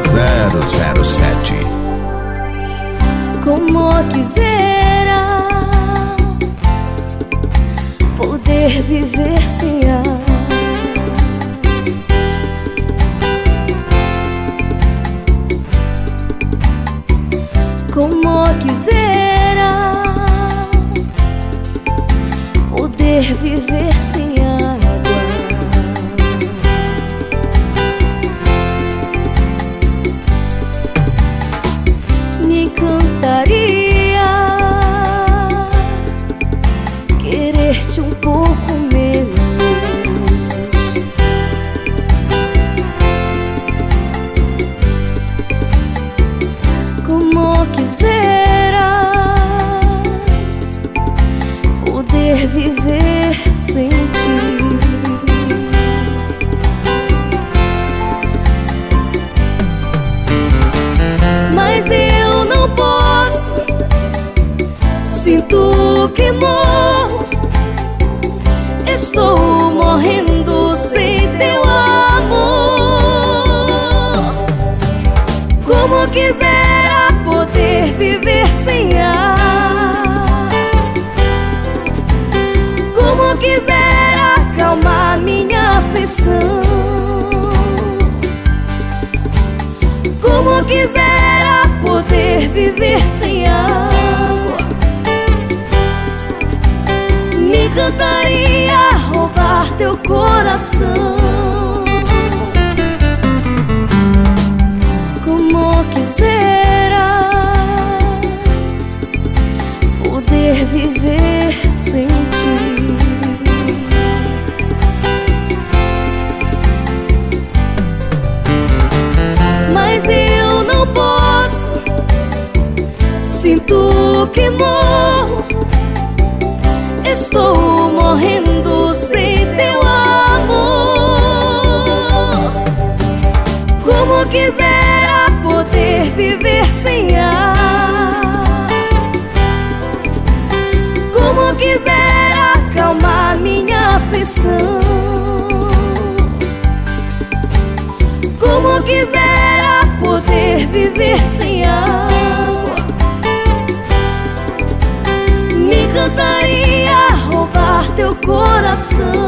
007 Como quisera poder viver sem ar. Como quisera poder viver Encantaria querer-te um pouco Sinto que morro. Estou morrendo sem teu amor. Como quisera poder viver sem ar. Como quisera acalmar minha aflição. Como quisera poder viver sem água. Me encantaria roubar teu coração. Como quisera poder viver que morro. Estou morrendo sem teu amor. Como quisera poder viver sem ar. Como quisera acalmar minha aflição. Como quisera poder viver sem água. Coração.